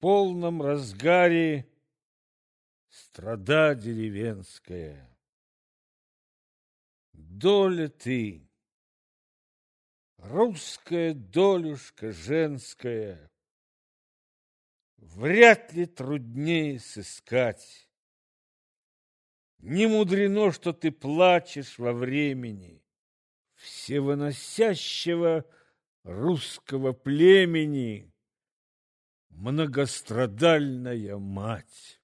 полном разгаре страда деревенская. Доля ты, русская долюшка женская, Вряд ли труднее сыскать. Не мудрено, что ты плачешь во времени Всевыносящего русского племени, Многострадальная мать.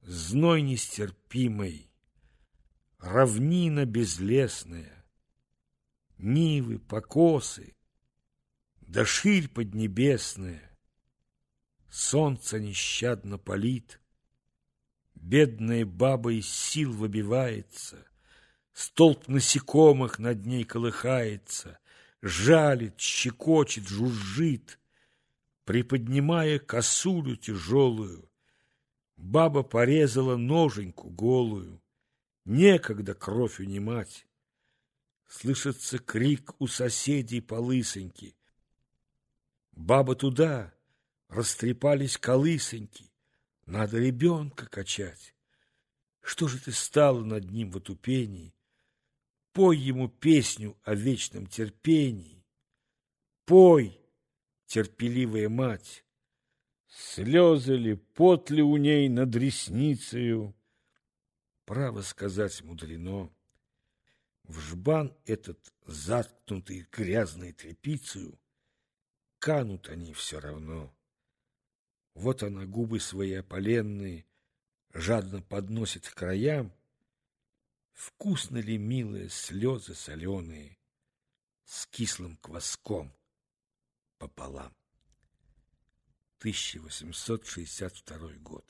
Зной нестерпимый, равнина безлесная, Нивы, покосы, да ширь поднебесная, Солнце нещадно палит, Бедная баба из сил выбивается, Столб насекомых над ней колыхается, Жалит, щекочет, жужжит, Приподнимая косулю тяжелую, Баба порезала ноженьку голую, Некогда кровь унимать. Слышится крик у соседей по лысоньке. Баба туда, растрепались колысоньки, Надо ребенка качать. Что же ты стала над ним в отупении? Пой ему песню о вечном терпении. Пой, терпеливая мать, Слезы ли, пот ли у ней над ресницею? Право сказать мудрено. В жбан этот, заткнутый грязной тряпицею, Канут они все равно. Вот она губы свои опаленные Жадно подносит к краям. Вкусно ли, милые, слезы соленые С кислым кваском пополам? 1862 год.